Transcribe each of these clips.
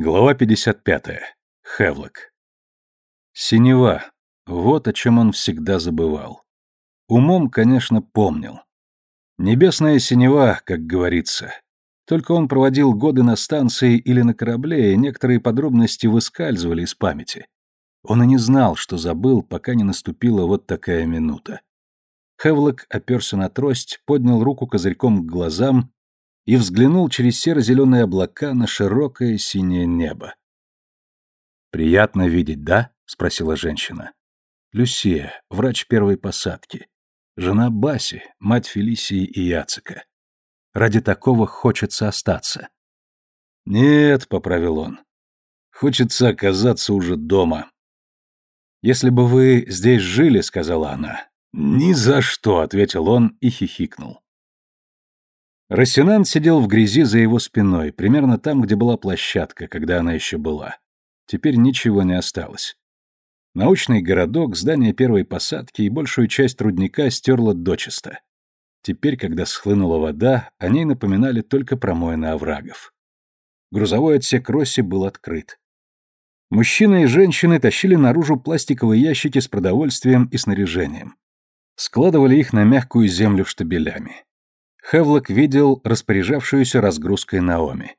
Глава 55. Хевлок. Синева. Вот о чем он всегда забывал. Умом, конечно, помнил. Небесная синева, как говорится. Только он проводил годы на станции или на корабле, и некоторые подробности выскальзывали из памяти. Он и не знал, что забыл, пока не наступила вот такая минута. Хевлок оперся на трость, поднял руку козырьком к глазам и взглянул через серо-зеленые облака на широкое синее небо. «Приятно видеть, да?» — спросила женщина. «Люсия, врач первой посадки. Жена Баси, мать Фелисии и Яцика. Ради такого хочется остаться». «Нет», — поправил он. «Хочется оказаться уже дома». «Если бы вы здесь жили», — сказала она. «Ни за что», — ответил он и хихикнул. Рассенант сидел в грязи за его спиной, примерно там, где была площадка, когда она еще была. Теперь ничего не осталось. Научный городок, здание первой посадки и большую часть рудника стерло дочисто. Теперь, когда схлынула вода, о ней напоминали только промоины оврагов. Грузовой отсек Росси был открыт. Мужчины и женщины тащили наружу пластиковые ящики с продовольствием и снаряжением. Складывали их на мягкую землю штабелями. Хевлок видел распоряжавшуюся разгрузкой Наоми.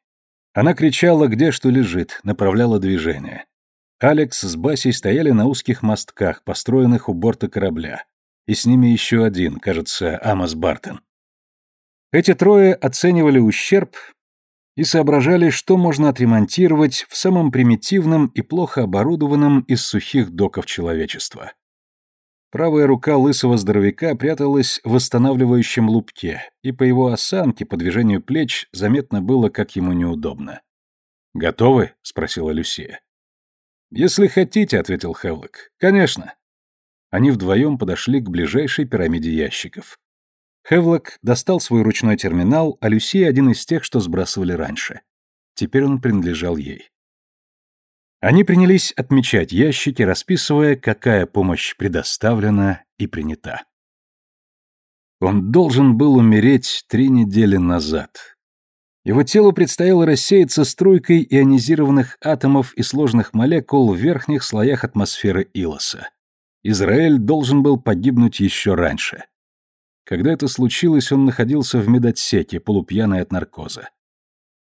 Она кричала, где что лежит, направляла движение. Алекс с Басей стояли на узких мостках, построенных у борта корабля. И с ними еще один, кажется, Амос Бартон. Эти трое оценивали ущерб и соображали, что можно отремонтировать в самом примитивном и плохо оборудованном из сухих доков человечества. Правая рука лысого здоровяка пряталась в восстанавливающем лупке, и по его осанке, по движению плеч, заметно было, как ему неудобно. «Готовы?» — спросила Люсия. «Если хотите», — ответил Хевлок. «Конечно». Они вдвоем подошли к ближайшей пирамиде ящиков. Хевлок достал свой ручной терминал, а Люсия — один из тех, что сбрасывали раньше. Теперь он принадлежал ей. Они принялись отмечать ящики, расписывая, какая помощь предоставлена и принята. Он должен был умереть три недели назад. Его телу предстояло рассеяться струйкой ионизированных атомов и сложных молекул в верхних слоях атмосферы Илоса. Израиль должен был погибнуть еще раньше. Когда это случилось, он находился в медотсеке, полупьяный от наркоза.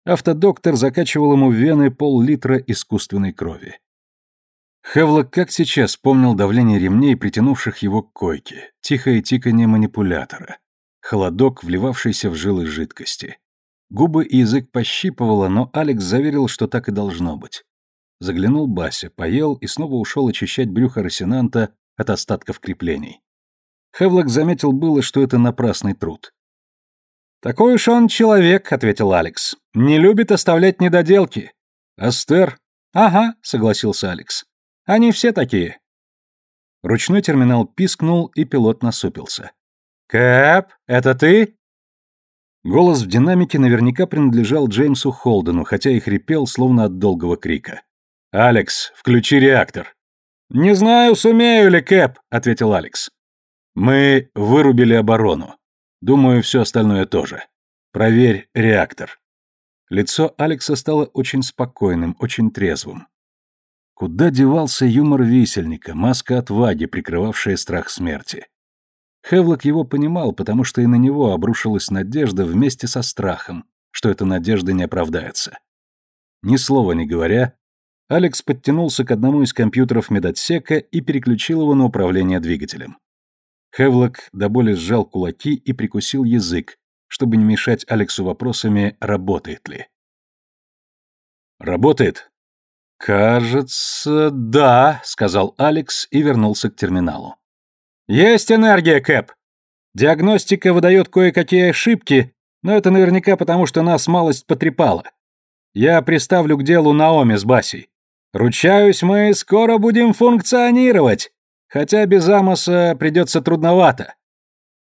Автодоктор закачивал ему в вены пол-литра искусственной крови. Хевлок как сейчас помнил давление ремней, притянувших его к койке, тихое тиканье манипулятора, холодок, вливавшийся в жилы жидкости. Губы и язык пощипывало, но Алекс заверил, что так и должно быть. Заглянул Бася, поел и снова ушел очищать брюхо Росинанта от остатков креплений. Хевлок заметил было, что это напрасный труд. «Такой уж он человек», — ответил Алекс. «Не любит оставлять недоделки». «Астер?» «Ага», — согласился Алекс. «Они все такие». Ручной терминал пискнул, и пилот насупился. «Кэп, это ты?» Голос в динамике наверняка принадлежал Джеймсу Холдену, хотя и хрипел, словно от долгого крика. «Алекс, включи реактор». «Не знаю, сумею ли, Кэп», — ответил Алекс. «Мы вырубили оборону. Думаю, все остальное тоже. Проверь реактор. Лицо Алекса стало очень спокойным, очень трезвым. Куда девался юмор висельника, маска отваги, прикрывавшая страх смерти? Хевлок его понимал, потому что и на него обрушилась надежда вместе со страхом, что эта надежда не оправдается. Ни слова не говоря, Алекс подтянулся к одному из компьютеров медотсека и переключил его на управление двигателем. Хевлок до боли сжал кулаки и прикусил язык, чтобы не мешать Алексу вопросами, работает ли. «Работает?» «Кажется, да», — сказал Алекс и вернулся к терминалу. «Есть энергия, Кэп. Диагностика выдает кое-какие ошибки, но это наверняка потому, что нас малость потрепала. Я приставлю к делу Наоми с Басей. Ручаюсь, мы скоро будем функционировать. Хотя без Амоса придется трудновато.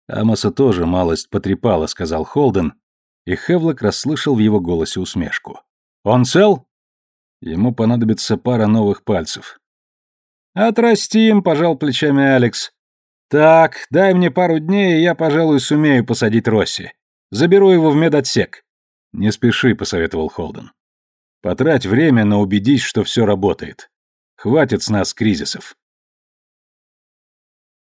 Амоса тоже малость потрепала, сказал Холден, и Хевлок расслышал в его голосе усмешку. Он цел? Ему понадобится пара новых пальцев. Отрастим, пожал плечами Алекс. Так, дай мне пару дней, и я, пожалуй, сумею посадить Росси. Заберу его в медотсек. Не спеши, посоветовал Холден. Потрать время, но убедись, что все работает. Хватит с нас кризисов.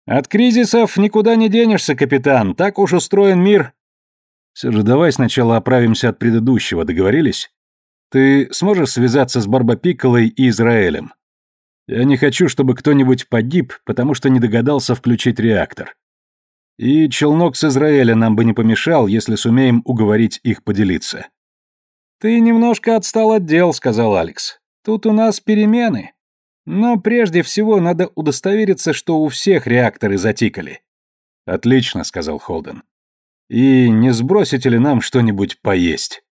От кризисов никуда не денешься, капитан, так уж устроен мир. Все же давай сначала оправимся от предыдущего, договорились? Ты сможешь связаться с Барбапиколой и Израилем? Я не хочу, чтобы кто-нибудь погиб, потому что не догадался включить реактор. И челнок с Израиля нам бы не помешал, если сумеем уговорить их поделиться. Ты немножко отстал от дел, сказал Алекс. Тут у нас перемены. Но прежде всего надо удостовериться, что у всех реакторы затикали. Отлично, сказал Холден. И не сбросите ли нам что-нибудь поесть?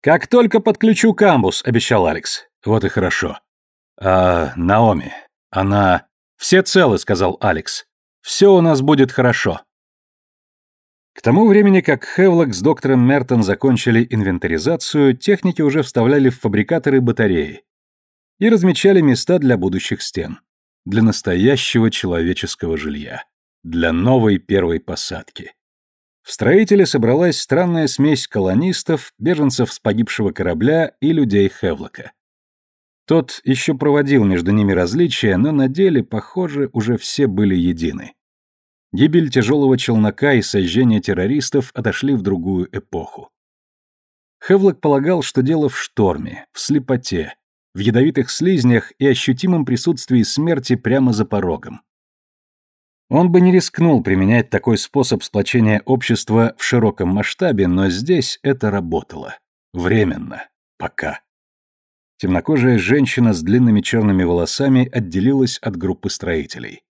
Как только подключу камбус, обещал Алекс. Вот и хорошо. А Наоми, она... Все целы, сказал Алекс. Все у нас будет хорошо. К тому времени, как Хевлок с доктором Мертон закончили инвентаризацию, техники уже вставляли в фабрикаторы батареи и размечали места для будущих стен, для настоящего человеческого жилья, для новой первой посадки. В строителе собралась странная смесь колонистов, беженцев с погибшего корабля и людей Хевлока. Тот еще проводил между ними различия, но на деле, похоже, уже все были едины. Гибель тяжелого челнока и сожжение террористов отошли в другую эпоху. Хевлок полагал, что дело в шторме, в слепоте, в ядовитых слизнях и ощутимом присутствии смерти прямо за порогом. Он бы не рискнул применять такой способ сплочения общества в широком масштабе, но здесь это работало. Временно. Пока. Темнокожая женщина с длинными черными волосами отделилась от группы строителей.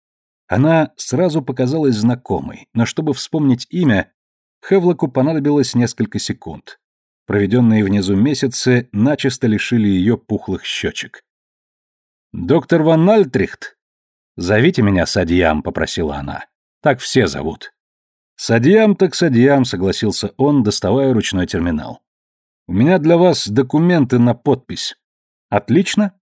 Она сразу показалась знакомой, но чтобы вспомнить имя, Хевлоку понадобилось несколько секунд. Проведенные внизу месяцы начисто лишили ее пухлых щечек. «Доктор Ван Альтрихт?» «Зовите меня Садьям», — попросила она. «Так все зовут». «Садьям так Садьям», — согласился он, доставая ручной терминал. «У меня для вас документы на подпись». «Отлично».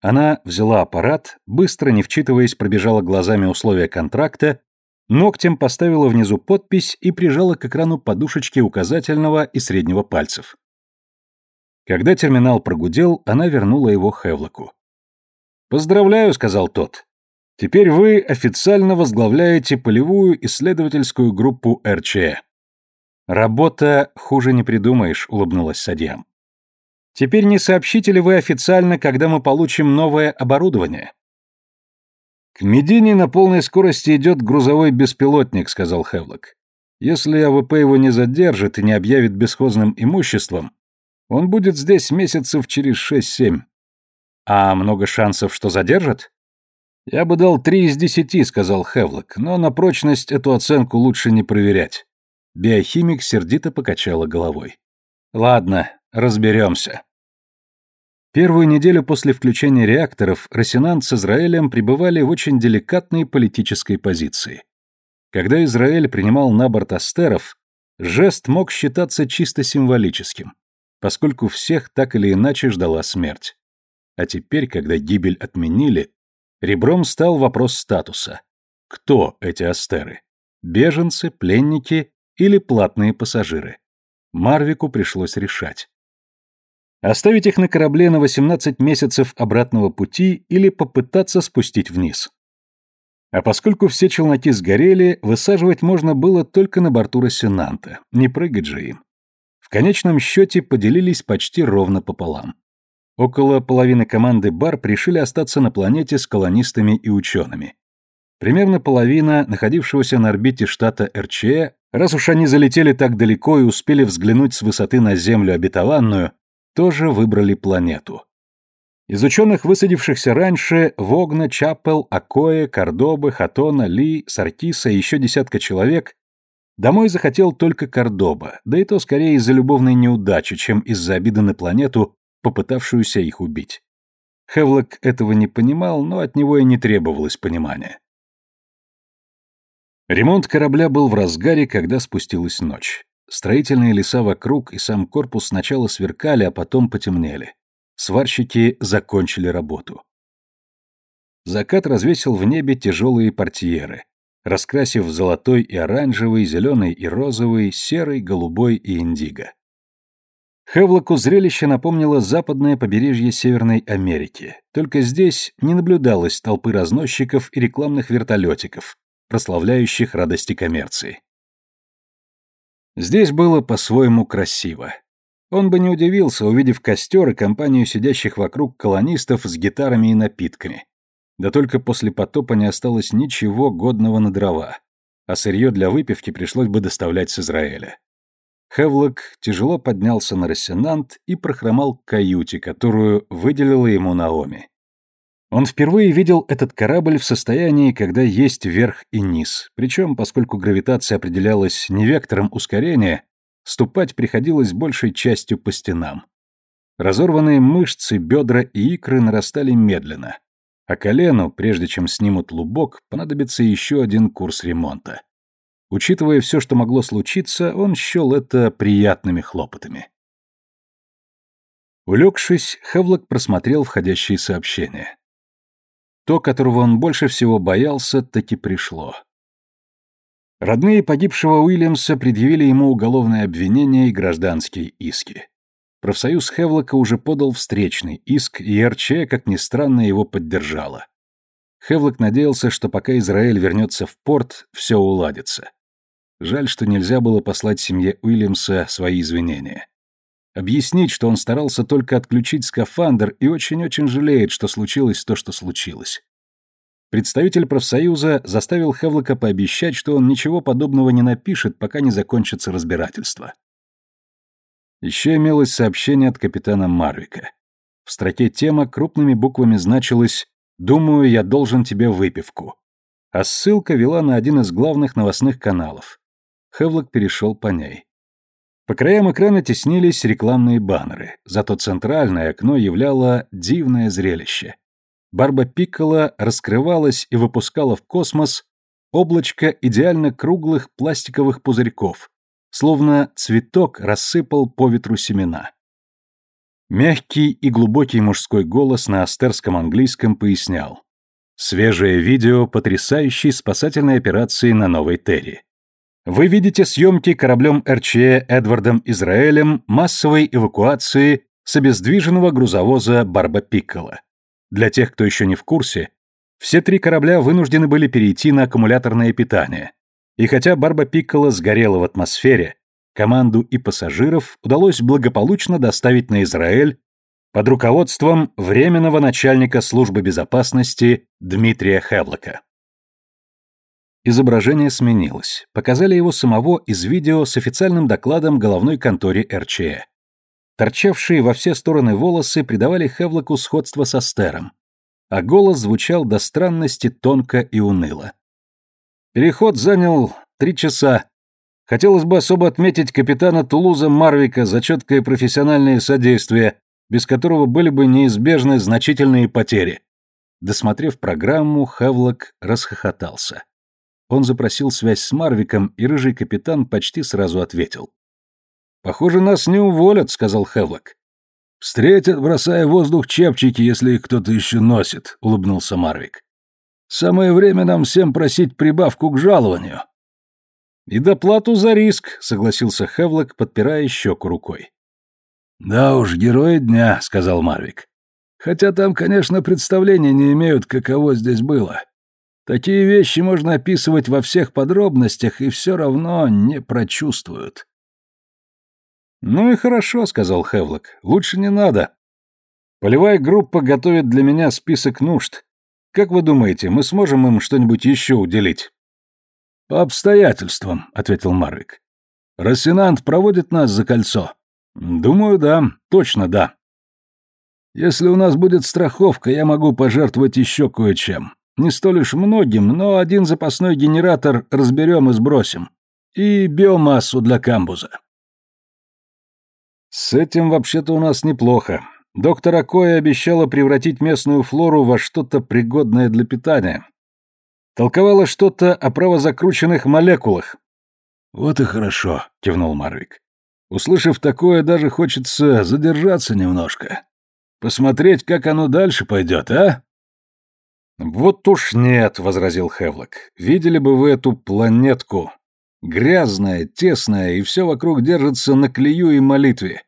Она взяла аппарат, быстро, не вчитываясь, пробежала глазами условия контракта, ногтем поставила внизу подпись и прижала к экрану подушечки указательного и среднего пальцев. Когда терминал прогудел, она вернула его Хевлоку. «Поздравляю», — сказал тот. «Теперь вы официально возглавляете полевую исследовательскую группу РЧЭ». «Работа хуже не придумаешь», — улыбнулась Садьям. Теперь не сообщите ли вы официально, когда мы получим новое оборудование? К Медине на полной скорости идет грузовой беспилотник, сказал Хевлок. Если АВП его не задержит и не объявит бесхозным имуществом, он будет здесь месяцев через шесть-семь. А много шансов, что задержат? Я бы дал три из десяти, сказал Хевлок, но на прочность эту оценку лучше не проверять. Биохимик сердито покачала головой. Ладно, разберемся. Первую неделю после включения реакторов Росинант с Израилем пребывали в очень деликатной политической позиции. Когда Израиль принимал на борт астеров, жест мог считаться чисто символическим, поскольку всех так или иначе ждала смерть. А теперь, когда гибель отменили, ребром стал вопрос статуса. Кто эти астеры? Беженцы, пленники или платные пассажиры? Марвику пришлось решать. Оставить их на корабле на 18 месяцев обратного пути или попытаться спустить вниз. А поскольку все челноки сгорели, высаживать можно было только на борту Рассенанта, не прыгать же им. В конечном счете поделились почти ровно пополам. Около половины команды Бар решили остаться на планете с колонистами и учеными. Примерно половина находившегося на орбите штата РЧЭ, раз уж они залетели так далеко и успели взглянуть с высоты на Землю обетованную, тоже выбрали планету. Из ученых, высадившихся раньше, Вогна, Чапел, Акоя, Кордобы, Хатона, Ли, Саркиса и еще десятка человек, домой захотел только Кордоба, да и то скорее из-за любовной неудачи, чем из-за обиды на планету, попытавшуюся их убить. Хевлок этого не понимал, но от него и не требовалось понимания. Ремонт корабля был в разгаре, когда спустилась ночь. Строительные леса вокруг и сам корпус сначала сверкали, а потом потемнели. Сварщики закончили работу. Закат развесил в небе тяжелые портьеры, раскрасив золотой и оранжевый, зеленый и розовый, серый, голубой и индиго. Хевлоку зрелище напомнило западное побережье Северной Америки, только здесь не наблюдалось толпы разносчиков и рекламных вертолетиков, прославляющих радости коммерции. Здесь было по-своему красиво. Он бы не удивился, увидев костер и компанию сидящих вокруг колонистов с гитарами и напитками. Да только после потопа не осталось ничего годного на дрова, а сырье для выпивки пришлось бы доставлять с Израиля. Хевлок тяжело поднялся на рассенант и прохромал к каюте, которую выделила ему Наоми. Он впервые видел этот корабль в состоянии, когда есть верх и низ, причем, поскольку гравитация определялась не вектором ускорения, ступать приходилось большей частью по стенам. Разорванные мышцы, бедра и икры нарастали медленно, а колену, прежде чем снимут лубок, понадобится еще один курс ремонта. Учитывая все, что могло случиться, он счел это приятными хлопотами. Улегшись, Хевлок просмотрел входящие сообщения. То, которого он больше всего боялся, таки пришло. Родные погибшего Уильямса предъявили ему уголовное обвинение и гражданские иски. Профсоюз Хевлока уже подал встречный иск, и РЧ, как ни странно, его поддержала. Хевлок надеялся, что пока Израиль вернется в порт, все уладится. Жаль, что нельзя было послать семье Уильямса свои извинения. Объяснить, что он старался только отключить скафандр и очень-очень жалеет, что случилось то, что случилось. Представитель профсоюза заставил Хевлока пообещать, что он ничего подобного не напишет, пока не закончится разбирательство. Еще имелось сообщение от капитана Марвика. В строке тема крупными буквами значилось «Думаю, я должен тебе выпивку». А ссылка вела на один из главных новостных каналов. Хевлок перешел по ней. По краям экрана теснились рекламные баннеры, зато центральное окно являло дивное зрелище. Барба Пиккола раскрывалась и выпускала в космос облачко идеально круглых пластиковых пузырьков, словно цветок рассыпал по ветру семена. Мягкий и глубокий мужской голос на астерском английском пояснял. Свежее видео потрясающей спасательной операции на Новой Терри. Вы видите съемки кораблем РЧЕ Эдвардом Израилем массовой эвакуации с обездвиженного грузовоза Барба Пиккола. Для тех, кто еще не в курсе, все три корабля вынуждены были перейти на аккумуляторное питание. И хотя Барба Пиккола сгорела в атмосфере, команду и пассажиров удалось благополучно доставить на Израиль под руководством временного начальника службы безопасности Дмитрия Хевлока. Изображение сменилось. Показали его самого из видео с официальным докладом головной конторе РЧЭ. Торчавшие во все стороны волосы придавали Хевлоку сходство со Стером, а голос звучал до странности тонко и уныло. Переход занял три часа. Хотелось бы особо отметить капитана Тулуза Марвика за четкое профессиональное содействие, без которого были бы неизбежны значительные потери. Досмотрев программу, Хевлок расхохотался. Он запросил связь с Марвиком, и рыжий капитан почти сразу ответил. «Похоже, нас не уволят», — сказал Хевлок. «Встретят, бросая в воздух чепчики, если их кто-то еще носит», — улыбнулся Марвик. «Самое время нам всем просить прибавку к жалованию». «И доплату за риск», — согласился Хевлок, подпирая щеку рукой. «Да уж, герои дня», — сказал Марвик. «Хотя там, конечно, представления не имеют, каково здесь было. Такие вещи можно описывать во всех подробностях и все равно не прочувствуют. «Ну и хорошо», — сказал Хевлок. «Лучше не надо. Полевая группа готовит для меня список нужд. Как вы думаете, мы сможем им что-нибудь еще уделить?» «По обстоятельствам», — ответил Марвик. «Рассенант проводит нас за кольцо?» «Думаю, да. Точно да». «Если у нас будет страховка, я могу пожертвовать еще кое-чем. Не столь уж многим, но один запасной генератор разберем и сбросим. И биомассу для камбуза. С этим вообще-то у нас неплохо. Доктор Акоя обещала превратить местную флору во что-то пригодное для питания. Толковала что-то о правозакрученных молекулах. «Вот и хорошо», — кивнул Марвик. «Услышав такое, даже хочется задержаться немножко. Посмотреть, как оно дальше пойдет, а?» «Вот уж нет», — возразил Хевлок. «Видели бы вы эту планетку. Грязная, тесная, и все вокруг держится на клею и молитве.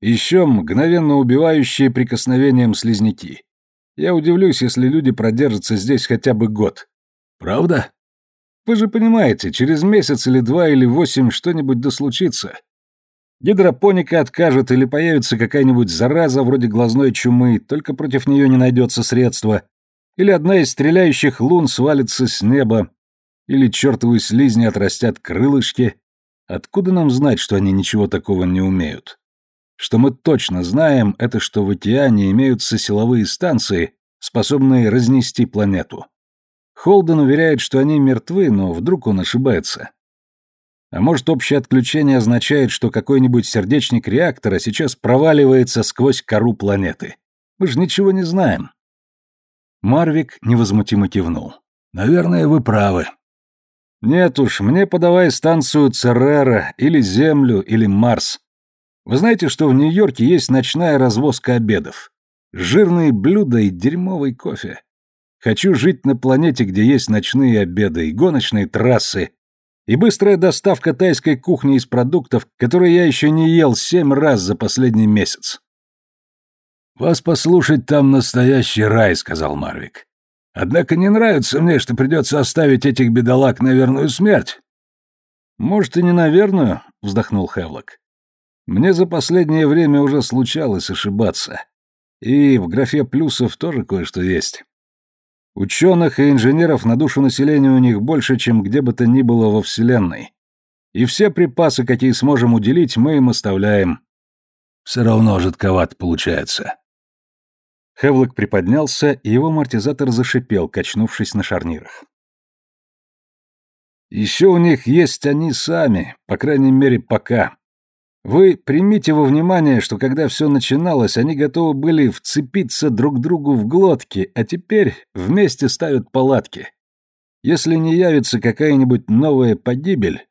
Еще мгновенно убивающие прикосновением слизняки. Я удивлюсь, если люди продержатся здесь хотя бы год. Правда? Вы же понимаете, через месяц или два или восемь что-нибудь да случится. Гидропоника откажет или появится какая-нибудь зараза вроде глазной чумы, только против нее не найдется средства, или одна из стреляющих лун свалится с неба, или чертовы слизни отрастят крылышки. Откуда нам знать, что они ничего такого не умеют? Что мы точно знаем, это что в океане имеются силовые станции, способные разнести планету. Холден уверяет, что они мертвы, но вдруг он ошибается. А может, общее отключение означает, что какой-нибудь сердечник реактора сейчас проваливается сквозь кору планеты? Мы же ничего не знаем. Марвик невозмутимо кивнул. «Наверное, вы правы». «Нет уж, мне подавай станцию Церера, или Землю, или Марс. Вы знаете, что в Нью-Йорке есть ночная развозка обедов? Жирные блюда и дерьмовый кофе. Хочу жить на планете, где есть ночные обеды и гоночные трассы, и быстрая доставка тайской кухни из продуктов, которые я еще не ел семь раз за последний месяц. «Вас послушать там настоящий рай», — сказал Марвик. «Однако не нравится мне, что придется оставить этих бедолаг на верную смерть». «Может, и не на верную», — вздохнул Хевлок. «Мне за последнее время уже случалось ошибаться. И в графе плюсов тоже кое-что есть. Ученых и инженеров на душу населения у них больше, чем где бы то ни было во Вселенной. И все припасы, какие сможем уделить, мы им оставляем. Все равно жидковат получается. Хевлок приподнялся, и его амортизатор зашипел, качнувшись на шарнирах. Еще у них есть они сами, по крайней мере, пока. Вы примите во внимание, что когда все начиналось, они готовы были вцепиться друг другу в глотки, а теперь вместе ставят палатки. Если не явится какая-нибудь новая погибель,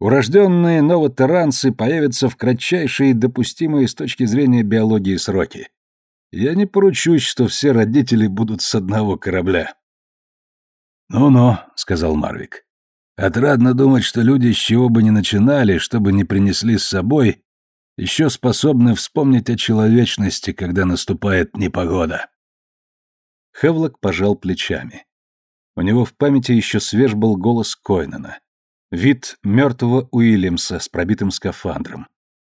урожденные новотеранцы появятся в кратчайшие допустимые с точки зрения биологии сроки. Я не поручусь, что все родители будут с одного корабля. «Ну-ну», — сказал Марвик. Отрадно думать, что люди, с чего бы ни начинали, что бы ни принесли с собой, еще способны вспомнить о человечности, когда наступает непогода. Хевлок пожал плечами. У него в памяти еще свеж был голос Койнена. Вид мертвого Уильямса с пробитым скафандром,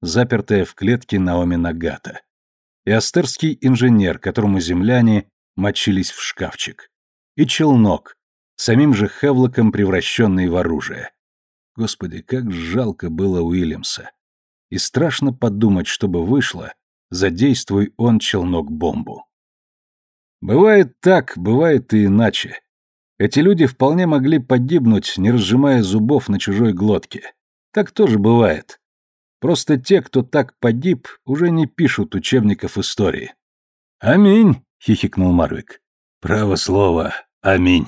запертая в клетке Наоми Нагата. И астерский инженер, которому земляне мочились в шкафчик. И челнок, самим же Хевлоком превращенный в оружие. Господи, как жалко было Уильямса. И страшно подумать, что бы вышло, задействуй он челнок-бомбу. Бывает так, бывает и иначе. Эти люди вполне могли погибнуть, не разжимая зубов на чужой глотке. Так тоже бывает. Просто те, кто так погиб, уже не пишут учебников истории. «Аминь!» — хихикнул Марвик. «Право слово, аминь!»